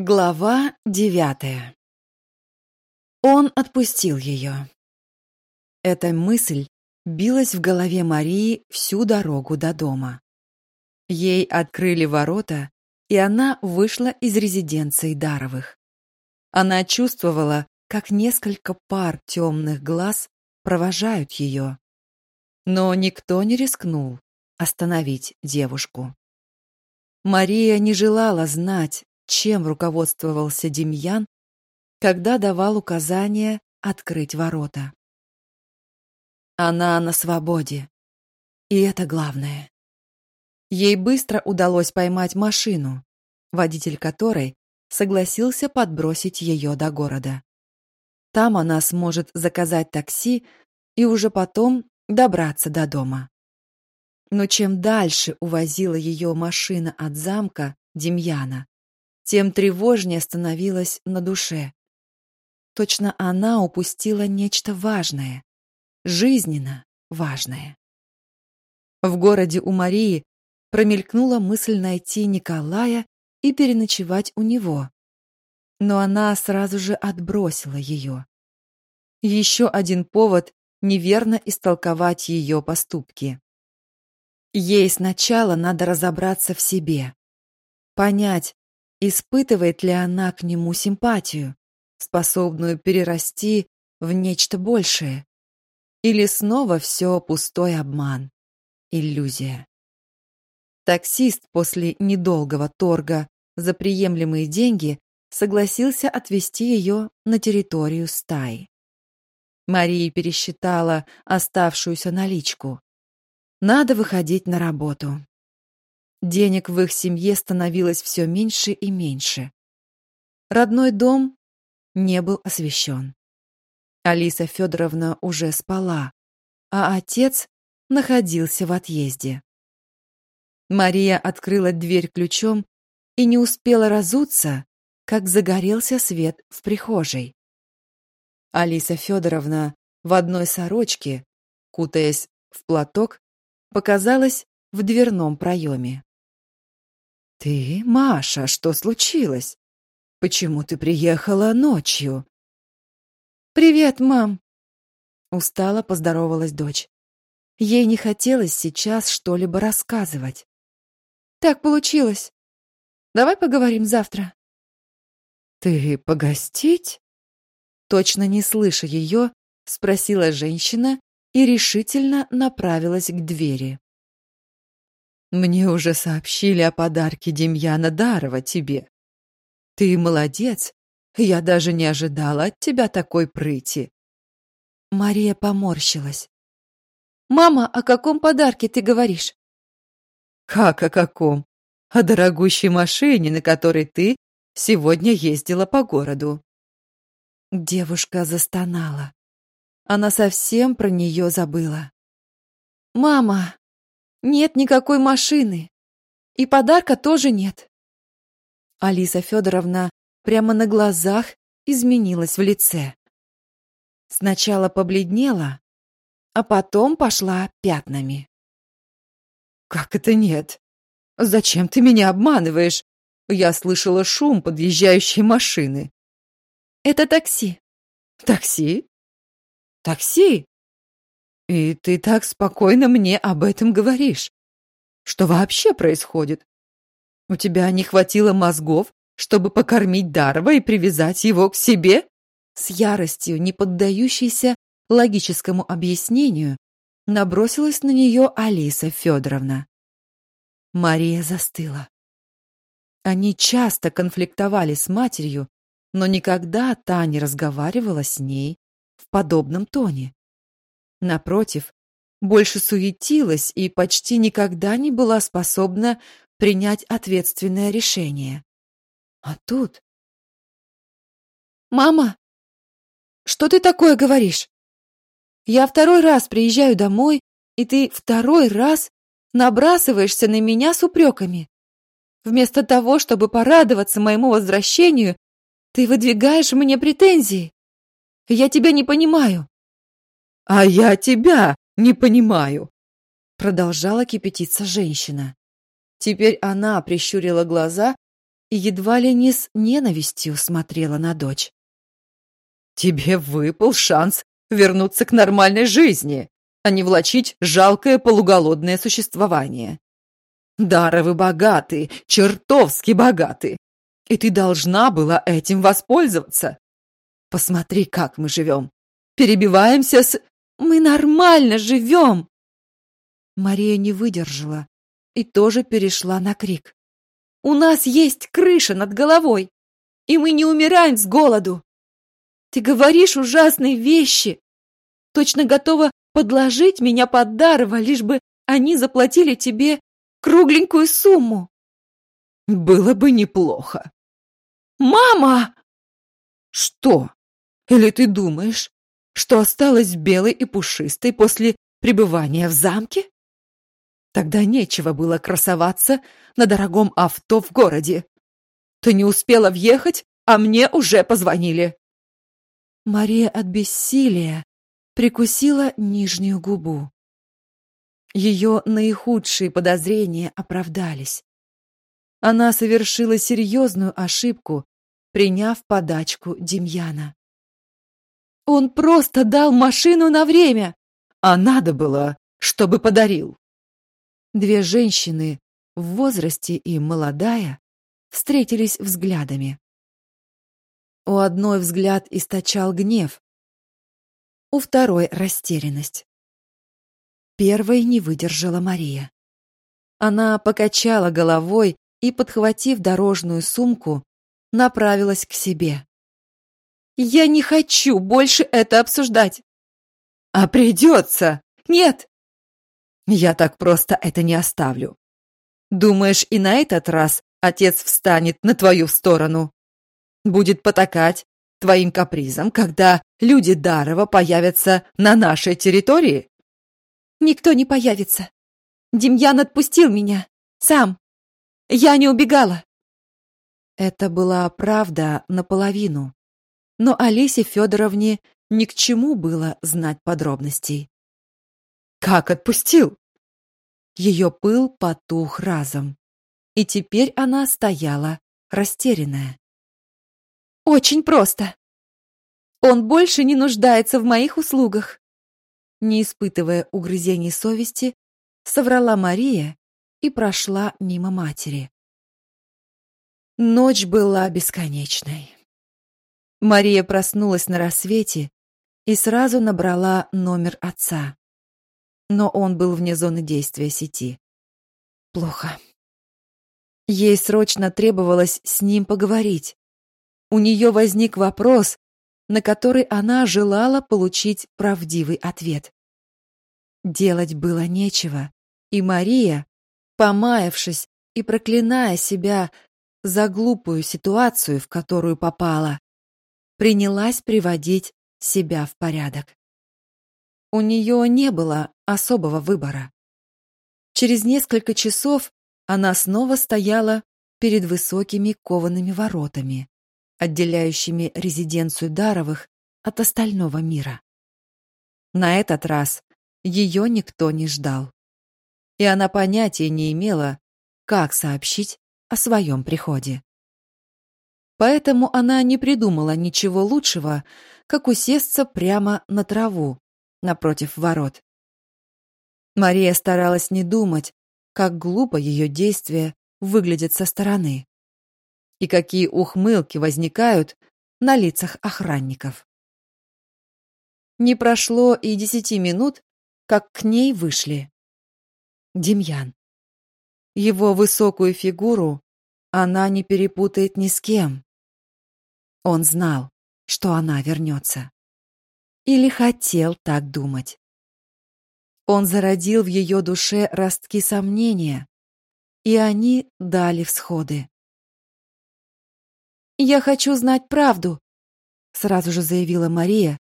Глава девятая Он отпустил ее. Эта мысль билась в голове Марии всю дорогу до дома. Ей открыли ворота, и она вышла из резиденции Даровых. Она чувствовала, как несколько пар темных глаз провожают ее. Но никто не рискнул остановить девушку. Мария не желала знать, чем руководствовался Демьян, когда давал указание открыть ворота. Она на свободе. И это главное. Ей быстро удалось поймать машину, водитель которой согласился подбросить ее до города. Там она сможет заказать такси и уже потом добраться до дома. Но чем дальше увозила ее машина от замка Демьяна, тем тревожнее становилось на душе. Точно она упустила нечто важное, жизненно важное. В городе у Марии промелькнула мысль найти Николая и переночевать у него. Но она сразу же отбросила ее. Еще один повод неверно истолковать ее поступки. Ей сначала надо разобраться в себе, понять, Испытывает ли она к нему симпатию, способную перерасти в нечто большее? Или снова все пустой обман, иллюзия? Таксист после недолгого торга за приемлемые деньги согласился отвезти ее на территорию стаи. Мария пересчитала оставшуюся наличку. Надо выходить на работу. Денег в их семье становилось все меньше и меньше. Родной дом не был освещен. Алиса Федоровна уже спала, а отец находился в отъезде. Мария открыла дверь ключом и не успела разуться, как загорелся свет в прихожей. Алиса Федоровна в одной сорочке, кутаясь в платок, показалась в дверном проеме. «Ты, Маша, что случилось? Почему ты приехала ночью?» «Привет, мам!» Устало поздоровалась дочь. Ей не хотелось сейчас что-либо рассказывать. «Так получилось. Давай поговорим завтра». «Ты погостить?» Точно не слыша ее, спросила женщина и решительно направилась к двери. Мне уже сообщили о подарке Демьяна Дарова тебе. Ты молодец. Я даже не ожидала от тебя такой прыти. Мария поморщилась. Мама, о каком подарке ты говоришь? Как о каком? О дорогущей машине, на которой ты сегодня ездила по городу. Девушка застонала. Она совсем про нее забыла. Мама, нет никакой машины. И подарка тоже нет. Алиса Федоровна прямо на глазах изменилась в лице. Сначала побледнела, а потом пошла пятнами. «Как это нет? Зачем ты меня обманываешь? Я слышала шум подъезжающей машины». «Это такси». «Такси? Такси? И ты так спокойно мне об этом говоришь. Что вообще происходит? У тебя не хватило мозгов, чтобы покормить Дарова и привязать его к себе? С яростью, не поддающейся логическому объяснению, набросилась на нее Алиса Федоровна. Мария застыла. Они часто конфликтовали с матерью, но никогда та не разговаривала с ней в подобном тоне. Напротив, больше суетилась и почти никогда не была способна принять ответственное решение. А тут... «Мама, что ты такое говоришь? Я второй раз приезжаю домой, и ты второй раз набрасываешься на меня с упреками. Вместо того, чтобы порадоваться моему возвращению, ты выдвигаешь мне претензии. Я тебя не понимаю. «А я тебя не понимаю!» Продолжала кипятиться женщина. Теперь она прищурила глаза и едва ли не с ненавистью смотрела на дочь. «Тебе выпал шанс вернуться к нормальной жизни, а не влачить жалкое полуголодное существование. Даровы богаты, чертовски богаты, и ты должна была этим воспользоваться. Посмотри, как мы живем. Перебиваемся с... Мы нормально живем!» Мария не выдержала и тоже перешла на крик. «У нас есть крыша над головой, и мы не умираем с голоду. Ты говоришь ужасные вещи. Точно готова подложить меня под Дарова, лишь бы они заплатили тебе кругленькую сумму. Было бы неплохо. Мама! Что? Или ты думаешь, что осталась белой и пушистой после пребывания в замке? Тогда нечего было красоваться на дорогом авто в городе. Ты не успела въехать, а мне уже позвонили. Мария от бессилия прикусила нижнюю губу. Ее наихудшие подозрения оправдались. Она совершила серьезную ошибку, приняв подачку Демьяна. Он просто дал машину на время, а надо было, чтобы подарил. Две женщины в возрасте и молодая встретились взглядами. У одной взгляд источал гнев, у второй — растерянность. Первой не выдержала Мария. Она покачала головой и, подхватив дорожную сумку, направилась к себе. «Я не хочу больше это обсуждать!» «А придется!» «Нет!» «Я так просто это не оставлю. Думаешь, и на этот раз отец встанет на твою сторону?» будет потакать твоим капризам, когда люди Дарова появятся на нашей территории? Никто не появится. Демьян отпустил меня. Сам. Я не убегала. Это была правда наполовину. Но Алисе Федоровне ни к чему было знать подробностей. Как отпустил? Ее пыл потух разом. И теперь она стояла растерянная. Очень просто. Он больше не нуждается в моих услугах. Не испытывая угрызений совести, соврала Мария и прошла мимо матери. Ночь была бесконечной. Мария проснулась на рассвете и сразу набрала номер отца. Но он был вне зоны действия сети. Плохо. Ей срочно требовалось с ним поговорить у нее возник вопрос, на который она желала получить правдивый ответ. Делать было нечего, и Мария, помаявшись и проклиная себя за глупую ситуацию, в которую попала, принялась приводить себя в порядок. У нее не было особого выбора. Через несколько часов она снова стояла перед высокими коваными воротами отделяющими резиденцию Даровых от остального мира. На этот раз ее никто не ждал. И она понятия не имела, как сообщить о своем приходе. Поэтому она не придумала ничего лучшего, как усесться прямо на траву, напротив ворот. Мария старалась не думать, как глупо ее действия выглядят со стороны и какие ухмылки возникают на лицах охранников. Не прошло и десяти минут, как к ней вышли. Демьян. Его высокую фигуру она не перепутает ни с кем. Он знал, что она вернется. Или хотел так думать. Он зародил в ее душе ростки сомнения, и они дали всходы. «Я хочу знать правду», — сразу же заявила Мария,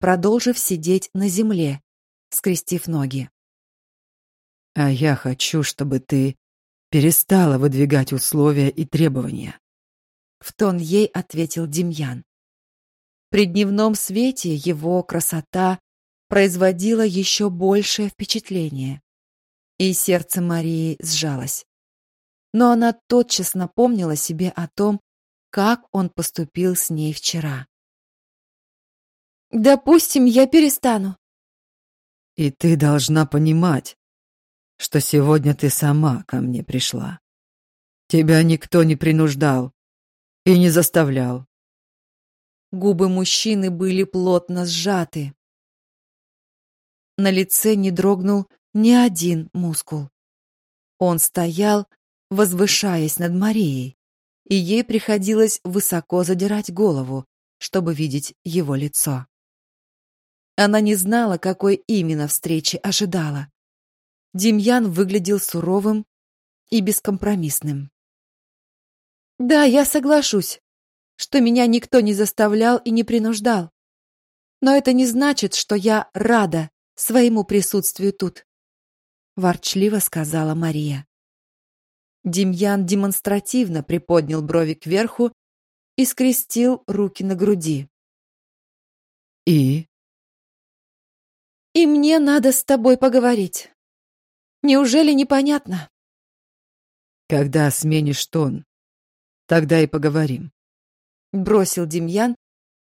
продолжив сидеть на земле, скрестив ноги. «А я хочу, чтобы ты перестала выдвигать условия и требования», — в тон ей ответил Демьян. При дневном свете его красота производила еще большее впечатление, и сердце Марии сжалось. но она тотчас напомнила себе о том, как он поступил с ней вчера. «Допустим, я перестану». «И ты должна понимать, что сегодня ты сама ко мне пришла. Тебя никто не принуждал и не заставлял. Губы мужчины были плотно сжаты. На лице не дрогнул ни один мускул. Он стоял, возвышаясь над Марией, и ей приходилось высоко задирать голову, чтобы видеть его лицо. Она не знала, какой именно встречи ожидала. Демьян выглядел суровым и бескомпромиссным. Да, я соглашусь, что меня никто не заставлял и не принуждал. Но это не значит, что я рада своему присутствию тут, ворчливо сказала Мария. Демьян демонстративно приподнял брови кверху и скрестил руки на груди. И И мне надо с тобой поговорить. Неужели непонятно? Когда сменишь тон, Тогда и поговорим. Бросил Демьян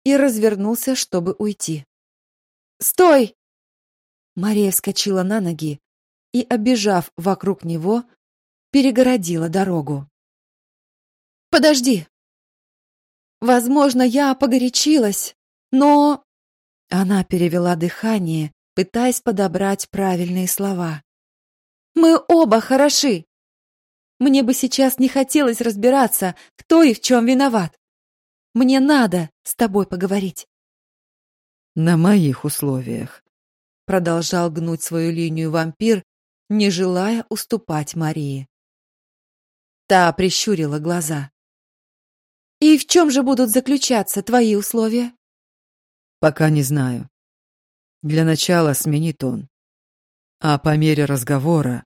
и развернулся, чтобы уйти. Стой! Мария вскочила на ноги и, обежав вокруг него, перегородила дорогу. Подожди. Возможно, я погорячилась, но она перевела дыхание, пытаясь подобрать правильные слова. Мы оба хороши. Мне бы сейчас не хотелось разбираться, кто и в чем виноват. Мне надо с тобой поговорить. На моих условиях. Продолжал гнуть свою линию вампир, не желая уступать Марии. Та прищурила глаза. И в чем же будут заключаться твои условия? Пока не знаю. Для начала смени тон. А по мере разговора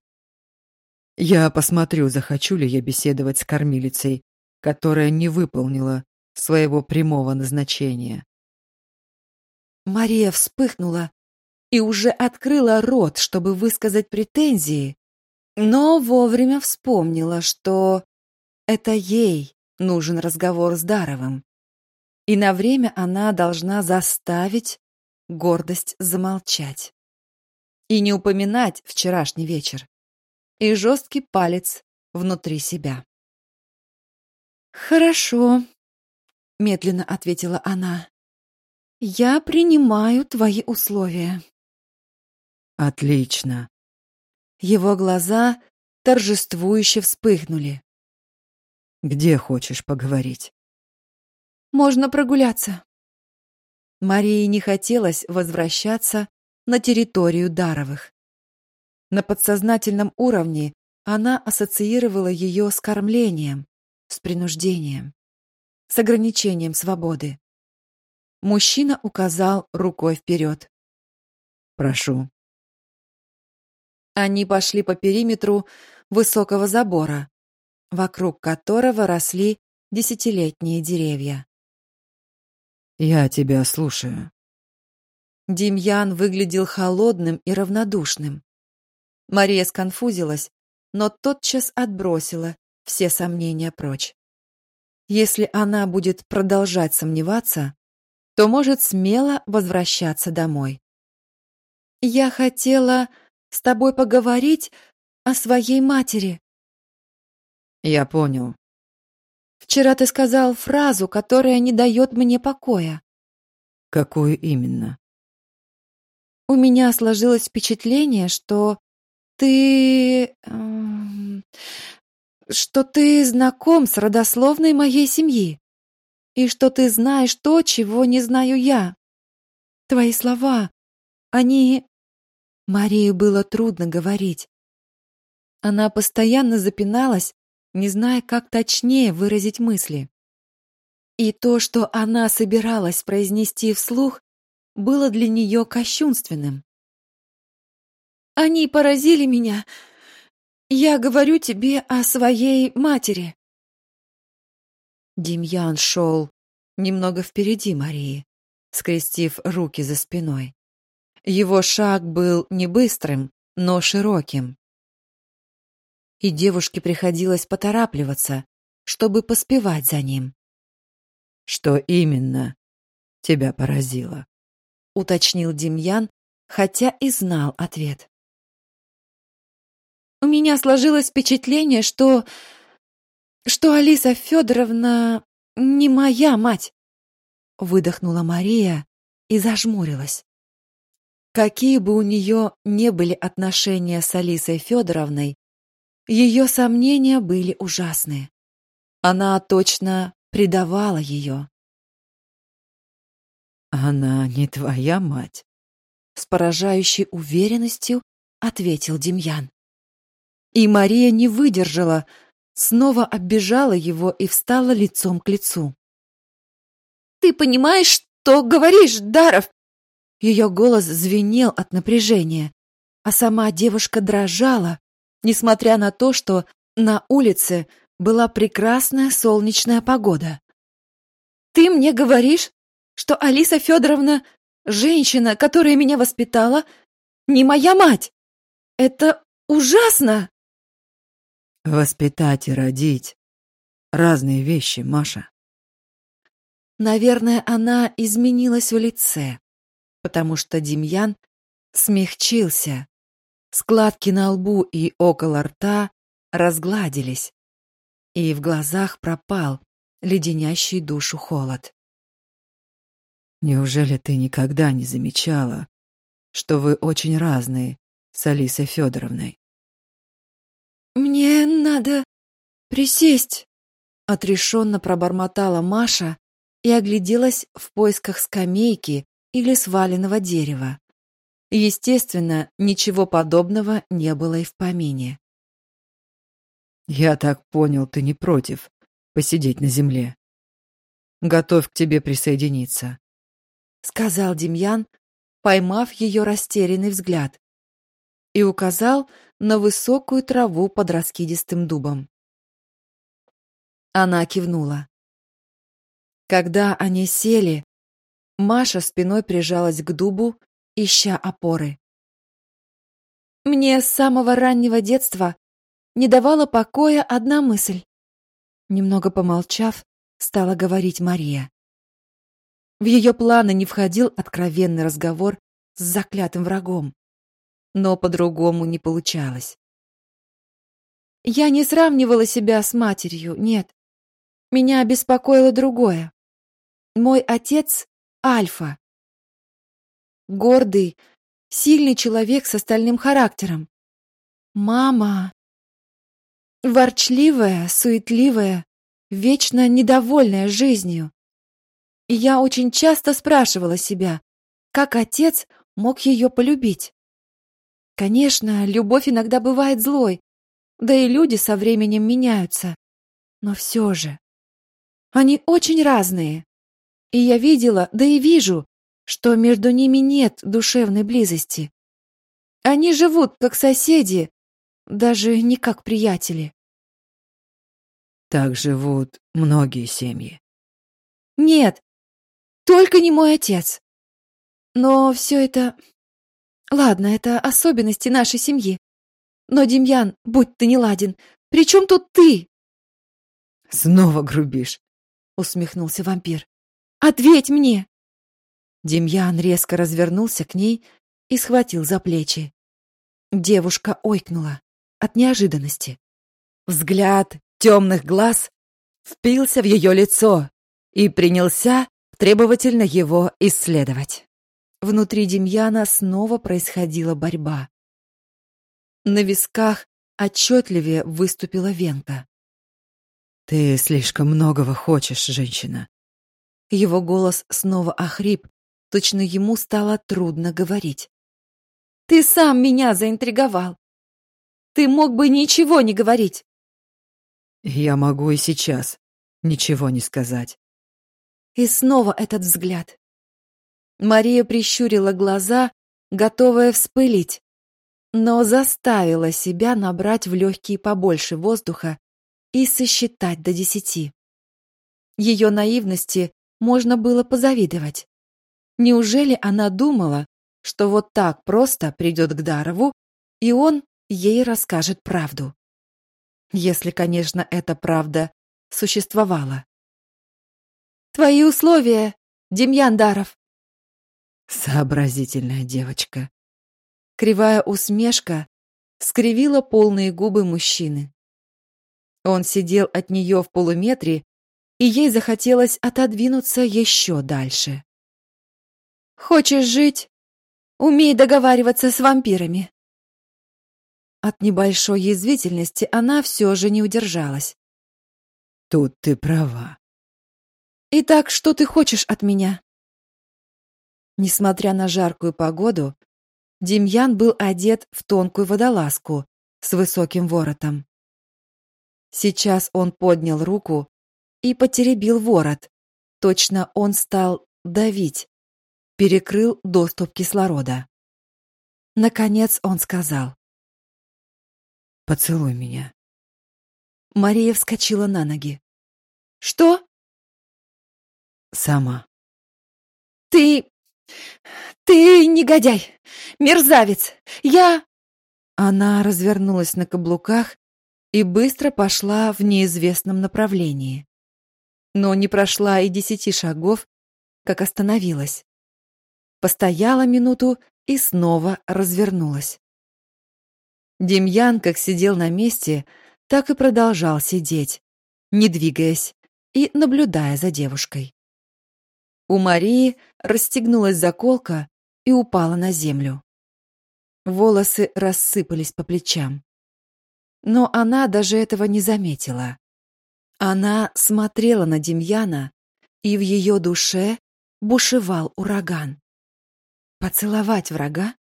я посмотрю, захочу ли я беседовать с кормилицей, которая не выполнила своего прямого назначения. Мария вспыхнула и уже открыла рот, чтобы высказать претензии, но вовремя вспомнила, что это ей нужен разговор с Даровым. И на время она должна заставить гордость замолчать и не упоминать вчерашний вечер и жесткий палец внутри себя. «Хорошо», — медленно ответила она. «Я принимаю твои условия». «Отлично». Его глаза торжествующе вспыхнули. «Где хочешь поговорить?» «Можно прогуляться». Марии не хотелось возвращаться на территорию Даровых. На подсознательном уровне она ассоциировала ее с кормлением, с принуждением, с ограничением свободы. Мужчина указал рукой вперед. «Прошу». Они пошли по периметру высокого забора, вокруг которого росли десятилетние деревья. «Я тебя слушаю». Демьян выглядел холодным и равнодушным. Мария сконфузилась, но тотчас отбросила все сомнения прочь. Если она будет продолжать сомневаться, то может смело возвращаться домой. Я хотела с тобой поговорить о своей матери. Я понял. Вчера ты сказал фразу, которая не дает мне покоя. Какую именно? У меня сложилось впечатление, что ты... Эм, что ты знаком с родословной моей семьи. И что ты знаешь то, чего не знаю я. Твои слова, они... Марии было трудно говорить. Она постоянно запиналась, не зная, как точнее выразить мысли. И то, что она собиралась произнести вслух, было для нее кощунственным. Они поразили меня. Я говорю тебе о своей матери. Демьян шел немного впереди Марии, скрестив руки за спиной. Его шаг был не быстрым, но широким. и девушке приходилось поторапливаться, чтобы поспевать за ним. «Что именно тебя поразило?» — уточнил Демьян, хотя и знал ответ. «У меня сложилось впечатление, что... что Алиса Федоровна не моя мать», — выдохнула Мария и зажмурилась. Какие бы у нее не были отношения с Алисой Федоровной, ее сомнения были ужасные. Она точно предавала ее. «Она не твоя мать?» С поражающей уверенностью ответил Демьян. И Мария не выдержала, снова оббежала его и встала лицом к лицу. «Ты понимаешь, что говоришь, Даров?» Ее голос звенел от напряжения, а сама девушка дрожала, несмотря на то, что на улице была прекрасная солнечная погода. «Ты мне говоришь, что Алиса Федоровна, женщина, которая меня воспитала, не моя мать? Это ужасно!» «Воспитать и родить — разные вещи, Маша». Наверное, она изменилась в лице, потому что Демьян смягчился. Складки на лбу и около рта разгладились, и в глазах пропал леденящий душу холод. Неужели ты никогда не замечала, что вы очень разные с Алисой Федоровной? Мне надо присесть, отрешенно пробормотала Маша и огляделась в поисках скамейки, или сваленного дерева. Естественно, ничего подобного не было и в помине. «Я так понял, ты не против посидеть на земле. Готов к тебе присоединиться», — сказал Демьян, поймав ее растерянный взгляд, и указал на высокую траву под раскидистым дубом. Она кивнула. Когда они сели, Маша спиной прижалась к дубу, ища опоры. Мне с самого раннего детства не давала покоя одна мысль. Немного помолчав, стала говорить Мария. В ее планы не входил откровенный разговор с заклятым врагом, но по-другому не получалось. Я не сравнивала себя с матерью, нет. Меня беспокоило другое. Мой отец Альфа. Гордый, сильный человек с остальным характером. Мама. Ворчливая, суетливая, вечно недовольная жизнью. И я очень часто спрашивала себя, как отец мог ее полюбить. Конечно, любовь иногда бывает злой, да и люди со временем меняются. Но все же. Они очень разные. И я видела, да и вижу, что между ними нет душевной близости. Они живут как соседи, даже не как приятели. Так живут многие семьи. Нет, только не мой отец. Но все это... Ладно, это особенности нашей семьи. Но, Демьян, будь ты неладен, при чем тут ты? Снова грубишь, усмехнулся вампир. Ответь мне!» Демьян резко развернулся к ней и схватил за плечи. Девушка ойкнула от неожиданности. Взгляд темных глаз впился в ее лицо и принялся требовательно его исследовать. Внутри Демьяна снова происходила борьба. На висках отчетливее выступила венка. «Ты слишком многого хочешь, женщина. Его голос снова охрип, точно ему стало трудно говорить. «Ты сам меня заинтриговал! Ты мог бы ничего не говорить!» «Я могу и сейчас ничего не сказать». И снова этот взгляд. Мария прищурила глаза, готовая вспылить, но заставила себя набрать в легкие побольше воздуха и сосчитать до десяти. Ее наивности можно было позавидовать. Неужели она думала, что вот так просто придет к Дарову, и он ей расскажет правду? Если, конечно, эта правда существовала. «Твои условия, Демьян Даров!» Сообразительная девочка. Кривая усмешка скривила полные губы мужчины. Он сидел от нее в полуметре, и ей захотелось отодвинуться еще дальше. «Хочешь жить? Умей договариваться с вампирами!» От небольшой язвительности она все же не удержалась. «Тут ты права». «Итак, что ты хочешь от меня?» Несмотря на жаркую погоду, Демьян был одет в тонкую водолазку с высоким воротом. Сейчас он поднял руку и потеребил ворот. Точно он стал давить, перекрыл доступ кислорода. Наконец он сказал. «Поцелуй меня». Мария вскочила на ноги. «Что?» «Сама». «Ты... ты негодяй! Мерзавец! Я...» Она развернулась на каблуках и быстро пошла в неизвестном направлении. Но не прошла и десяти шагов, как остановилась. Постояла минуту и снова развернулась. Демьян как сидел на месте, так и продолжал сидеть, не двигаясь и наблюдая за девушкой. У Марии расстегнулась заколка и упала на землю. Волосы рассыпались по плечам. Но она даже этого не заметила. Она смотрела на Демьяна, и в ее душе бушевал ураган. Поцеловать врага?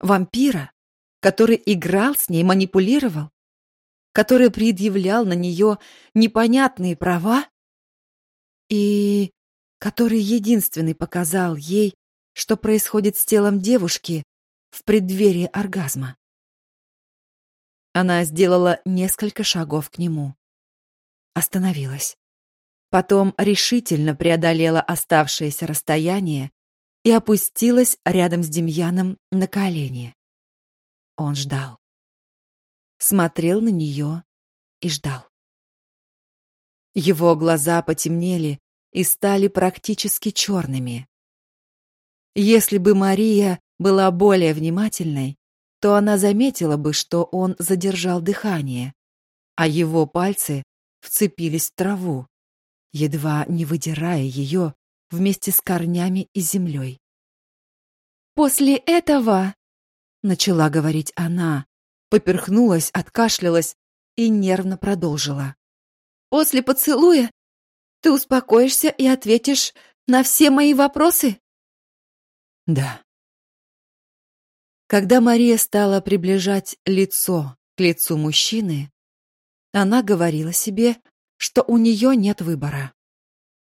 Вампира, который играл с ней, манипулировал? Который предъявлял на нее непонятные права? И который единственный показал ей, что происходит с телом девушки в преддверии оргазма. Она сделала несколько шагов к нему. Остановилась. Потом решительно преодолела оставшееся расстояние и опустилась рядом с Демьяном на колени. Он ждал. Смотрел на нее и ждал. Его глаза потемнели, и стали практически черными. Если бы Мария была более внимательной, то она заметила бы, что он задержал дыхание, а его пальцы вцепились в траву, едва не выдирая ее вместе с корнями и землей. «После этого...» — начала говорить она, поперхнулась, откашлялась и нервно продолжила. «После поцелуя ты успокоишься и ответишь на все мои вопросы? Да. Когда Мария стала приближать лицо к лицу мужчины, она говорила себе, что у нее нет выбора.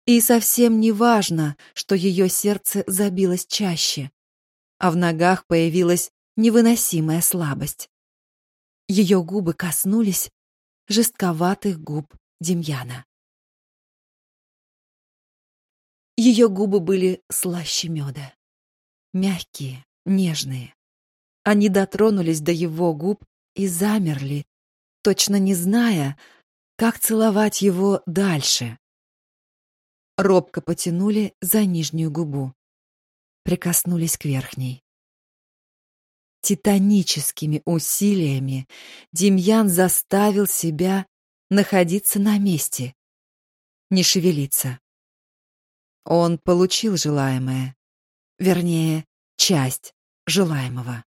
И совсем не важно, что ее сердце забилось чаще, а в ногах появилась невыносимая слабость. Ее губы коснулись жестковатых губ Демьяна. Ее губы были слаще меда. Мягкие, нежные. Они дотронулись до его губ и замерли, точно не зная, как целовать его дальше. Робко потянули за нижнюю губу. Прикоснулись к верхней. Титаническими усилиями Демьян заставил себя находиться на месте, не шевелиться. Он получил желаемое. Вернее, часть желаемого.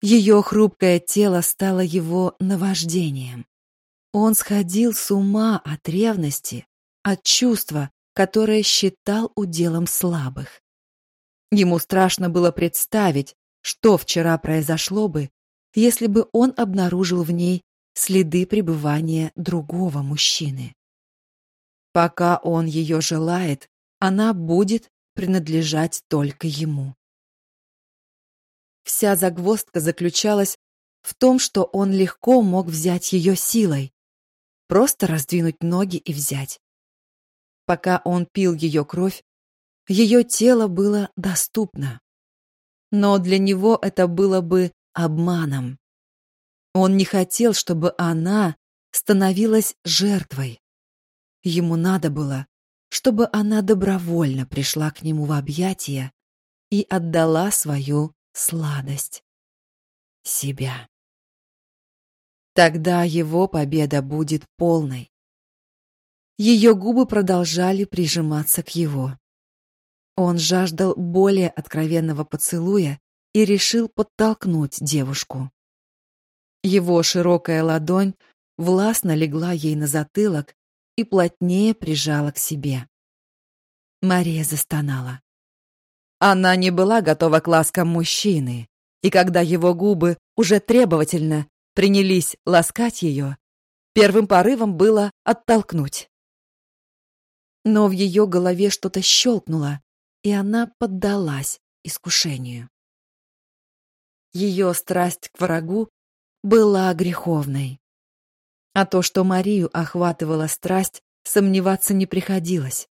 Ее хрупкое тело стало его наваждением. Он сходил с ума от ревности, от чувства, которое считал уделом слабых. Ему страшно было представить, что вчера произошло бы, если бы он обнаружил в ней следы пребывания другого мужчины. Пока он ее желает, она будет принадлежать только ему. Вся загвоздка заключалась в том, что он легко мог взять ее силой, просто раздвинуть ноги и взять. Пока он пил ее кровь, ее тело было доступно. Но для него это было бы обманом. Он не хотел, чтобы она становилась жертвой. Ему надо было, чтобы она добровольно пришла к нему в объятия и отдала свою сладость. Себя. Тогда его победа будет полной. Ее губы продолжали прижиматься к его. Он жаждал более откровенного поцелуя и решил подтолкнуть девушку. Его широкая ладонь властно легла ей на затылок и плотнее прижала к себе. Мария застонала. Она не была готова к ласкам мужчины, и когда его губы уже требовательно принялись ласкать ее, первым порывом было оттолкнуть. Но в ее голове что-то щелкнуло, и она поддалась искушению. Ее страсть к врагу была греховной. А то, что Марию охватывала страсть, сомневаться не приходилось.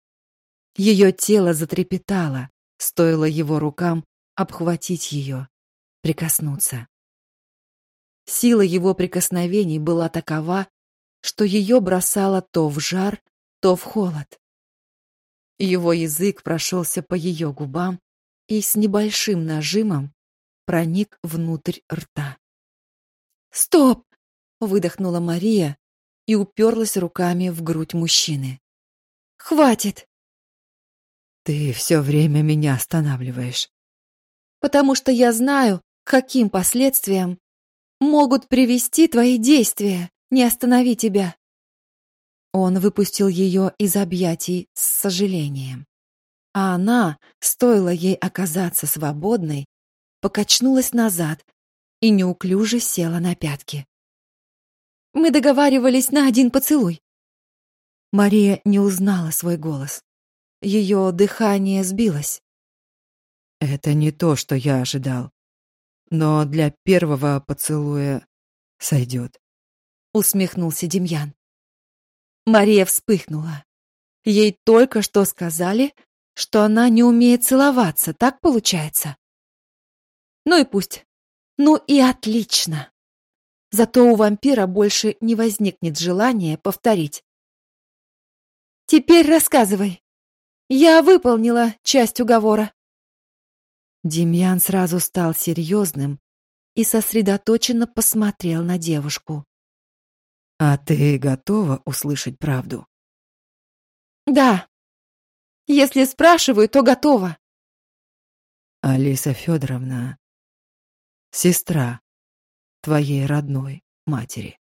Ее тело затрепетало, стоило его рукам обхватить ее, прикоснуться. Сила его прикосновений была такова, что ее бросало то в жар, то в холод. Его язык прошелся по ее губам и с небольшим нажимом проник внутрь рта. «Стоп!» — выдохнула Мария и уперлась руками в грудь мужчины. «Хватит!» «Ты все время меня останавливаешь». «Потому что я знаю, каким последствиям могут привести твои действия, не останови тебя». Он выпустил ее из объятий с сожалением. А она, стоило ей оказаться свободной, покачнулась назад и неуклюже села на пятки. «Мы договаривались на один поцелуй». Мария не узнала свой голос. Ее дыхание сбилось. «Это не то, что я ожидал. Но для первого поцелуя сойдет», — усмехнулся Демьян. Мария вспыхнула. Ей только что сказали, что она не умеет целоваться, так получается? Ну и пусть. Ну и отлично. Зато у вампира больше не возникнет желания повторить. Теперь рассказывай. Я выполнила часть уговора. Демьян сразу стал серьезным и сосредоточенно посмотрел на девушку. «А ты готова услышать правду?» «Да. Если спрашиваю, то готова». «Алиса Федоровна сестра твоей родной матери.